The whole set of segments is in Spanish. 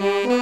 Thank you.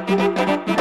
thank